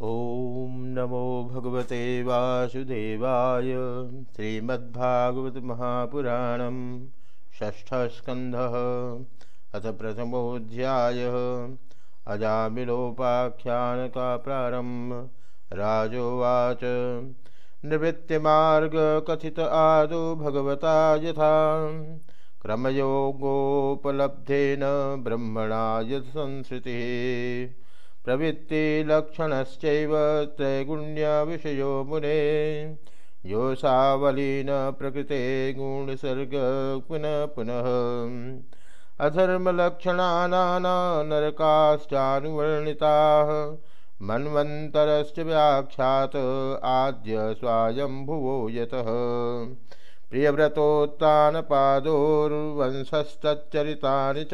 ॐ नमो भगवते वासुदेवाय श्रीमद्भागवत महापुराणं षष्ठस्कन्धः अथ प्रथमोऽध्यायः। अजामिलोपाख्यानका प्रारम्भ राजोवाच। निवृत्तिमार्गकथित आदौ भगवता यथा। क्रमयोगोपलब्धेन ब्रह्मणा यत्संसृतिः प्रवृत्तिलक्षणश्चैव त्रैगुण्यविषयो मुने। योऽसावलीन प्रकृते गुणसर्ग पुनः पुनः। अधर्मलक्षणाना नरकाश्चानुवर्णिताः मन्वन्तरश्च व्याख्यात आद्य स्वायम्भुवो यतः। प्रियव्रतोत्तानपादोर्वंशस्तच्चरितानि च।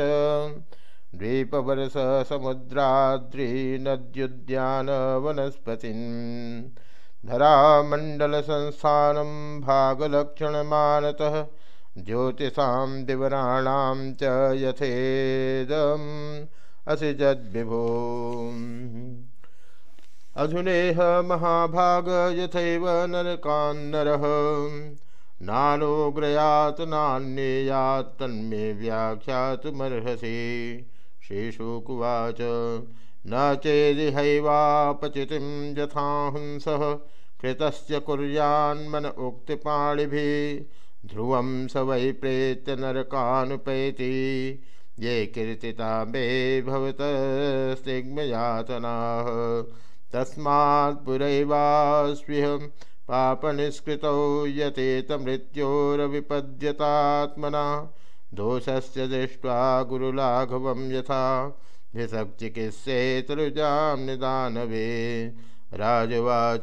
द्वीपवर्ष समुद्राद्रीनद्युद्यानवनस्पतिन् धरामण्डलसंस्थानं भागलक्षणमानतः ज्योतिषां दिवराणां च यथेदम् असिजद्विभो। अधुनेह महाभाग यथैव नरकान्नरः। नानोग्रयात् नान्येयात् तन्मे व्याख्यातुमर्हसि। श्रीशुकुवाच न चेदिहैवापचितिं यथाहुंसः कृतस्य कुर्यान्मन उक्तिपाणिभिः। ध्रुवं स वै प्रेत्य नरकानुपैति। ये कीर्तिता मे भवतस्तिग्मयातनाः तस्मात् पुरैवास्पृह पापनिष्कृतौ यतेतमृत्योरविपद्यतात्मना दोषस्य दृष्ट्वा गुरुलाघवं यथा। भिषक्चिकित्सेतरुजां निदानवे। राजवाच।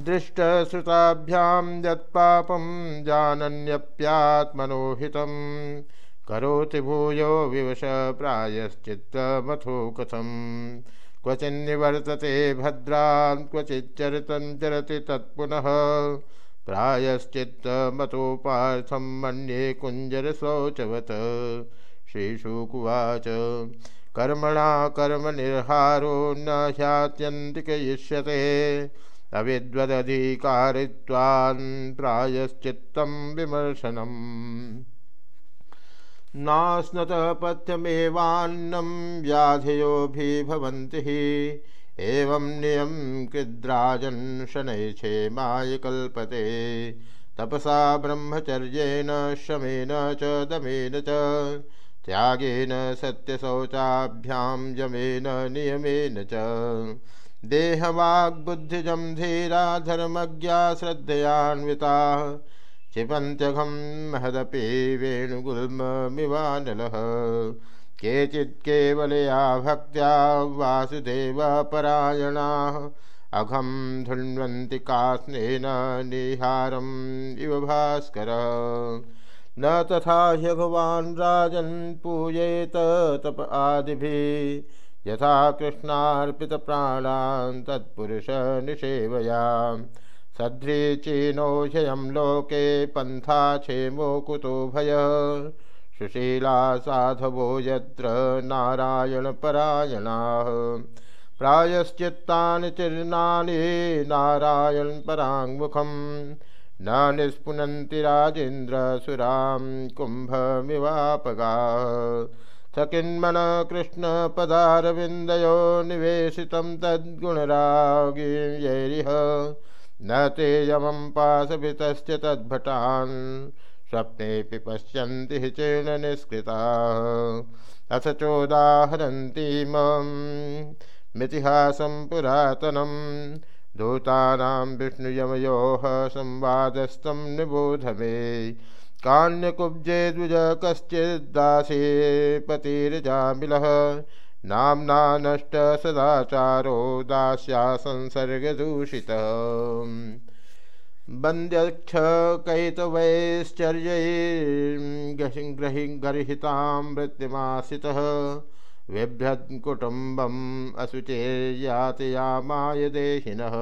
दृष्टश्रुताभ्यां यत्पापं जानन्यप्यात्मनो हितं करोति भूयो विवश प्रायश्चित्तमथो कथम् क्वचिन्निवर्तते भद्रान्, क्वचिच्चरितं चरति तत्पुनः। प्रायश्चित्तमतोपार्थं मन्ये कुञ्जरशौचवत्। श्रीशुकुवाच कर्मणा कर्मनिर्हारो न ह्यात्यन्तिकयिष्यते। अविद्वदधिकारित्वान् प्रायश्चित्तं विमर्शनम्। नास्नतः पथ्यमेवान्नं व्याधियोभिभवन्ति एवं नियम कृद्राजन् शनैक्षेमाय कल्पते। तपसा ब्रह्मचर्येण, शमेन च, दमेन च, त्यागेन सत्यशौचाभ्यां यमेन नियमेन च। देहवाग्बुद्धिजं धीरा, धर्मज्ञा श्रद्धयान्विताः। क्षिपन्त्यघं महदपि वेणुगुल्ममिवानलः। केचित् केवलया भक्त्या वासुदेवपरायणाः। अघं धुन्वन्ति कास्नेन निहारम् इव भास्कर। न तथा ह्यभवान् राजन् पूयेत तप आदिभिः। यथा कृष्णार्पितप्राणान् तत्पुरुषनिषेवयाम् सध्रीचीनो ह्ययं लोके पन्था क्षेमो कुतो भयः। सुशीला साधवो यत्र नारायणपरायणाः। प्रायश्चित्तानि चिर्नानि नारायणपराङ्मुखं। न निष्पुनन्ति राजेन्द्रसुरां कुम्भमिवापगाः। सकिन्मन कृष्णपदारविन्दयो निवेशितं तद्गुणरागियैरिह न ते यमं पाशभितश्च तद्भटान्। स्वप्नेऽपि पश्यन्ति हि चेर्ण निष्कृताः अथ चोदाहरन्तीममितिहासं पुरातनं दूतानां विष्णुयमयोः संवादस्तं निबोध मे। कान्यकुब्जे द्विज कश्चिद्दासे पतिर्जामिलः नाम्ना नष्ट सदाचारो दास्या संसर्गदूषितः वन्द्यक्षकैतवैश्चर्यैर्गर्हितां वृत्तिमासितः बिभ्रत्कुटुम्बम् अशुचेर्यातयामाय देहिनः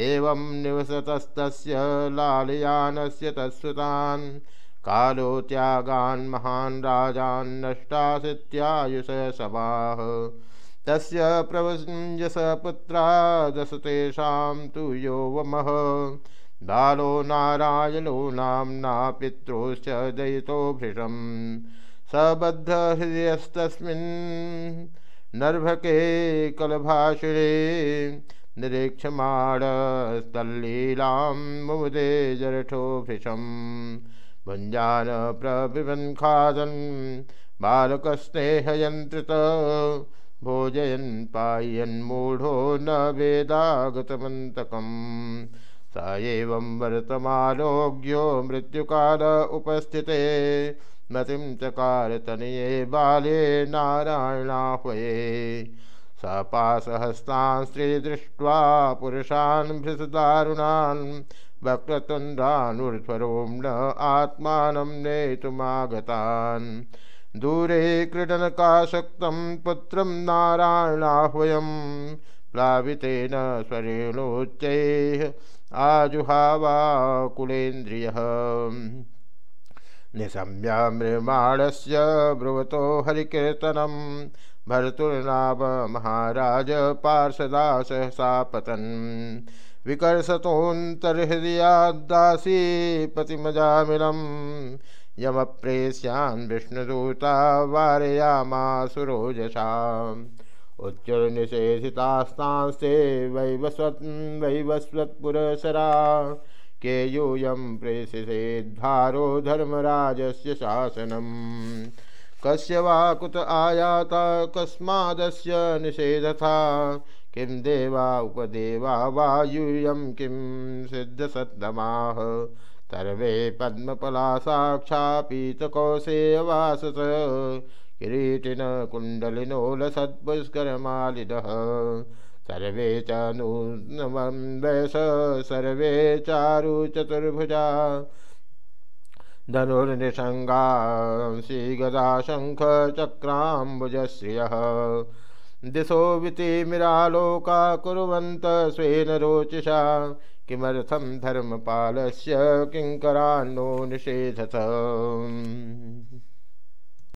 एवं निवसतस्तस्य लालयानस्य तत्सुतान्। कालो त्यागान् महान् राजान् नष्टासित्यायुष तस्य प्रवंजस पुत्रा दश तेषां तु यो वमः। बालो नारायणो नाम्ना पित्रोश्च दयितो भृशम्। सबद्धहृदयस्तस्मिन् नर्भके कलभाषिणे निरीक्षमाणस्तल्लीलां मुदे जरठो भृशम्। भुञ्जान प्रबिबन् खादन् बालकस्नेहयन्त्रित भोजयन् पायन्मूढो न वेदागतमन्तकम्। स एवं वर्तमानोज्ञो मृत्युकाल उपस्थिते। मतिं चकार तनये बाले नारायणाह्वये। सपासहस्तान् स्त्रीदृष्ट्वा पुरुषान् भृसदारुणान्। वक्रतुण्डानुर्ध्वरों न आत्मानं नेतुमागतान्। दूरे क्रीडनकाशक्तं पुत्रं नारायणाह्वयं प्लावितेन स्वरेणोच्चैः आजुहावाकुलेन्द्रियः। निशम्य मृमाणस्य ब्रुवतो हरिकीर्तनं भर्तुर्नाभ महाराज पार्षदा सहसा पतन्। विकर्षतोऽन्तर्हृदयाद्दासी पतिमजामिलम् यमप्रेस्यान् विष्णुदूता वारयामासुरोजसाम् उच्चनिषेधितास्तांस्ते वैवस्वत् वैवस्वत्पुरसरा के यूयं प्रेषिषेद्भारो धर्मराजस्य शासनम्। कस्य वा कुत आयाता कस्मादस्य निषेधथा? किं देवा उपदेवा वा यूयं किं सिद्धसद्धमाः सर्वे पद्मपला साक्षापीतकौशेयवासस किरीटिन कुण्डलिनो लसत्पुष्करमालिनः सर्वे च नूनमं वयस, सर्वे चारु चतुर्भुजा। धनुर्निषङ्गांसि गदा शङ्खचक्राम्बुजश्रियः दिशो वितिमिरालोका कुर्वन्त स्वेन रोचिषा। किमर्थं धर्मपालस्य किङ्करान्नो निषेधथ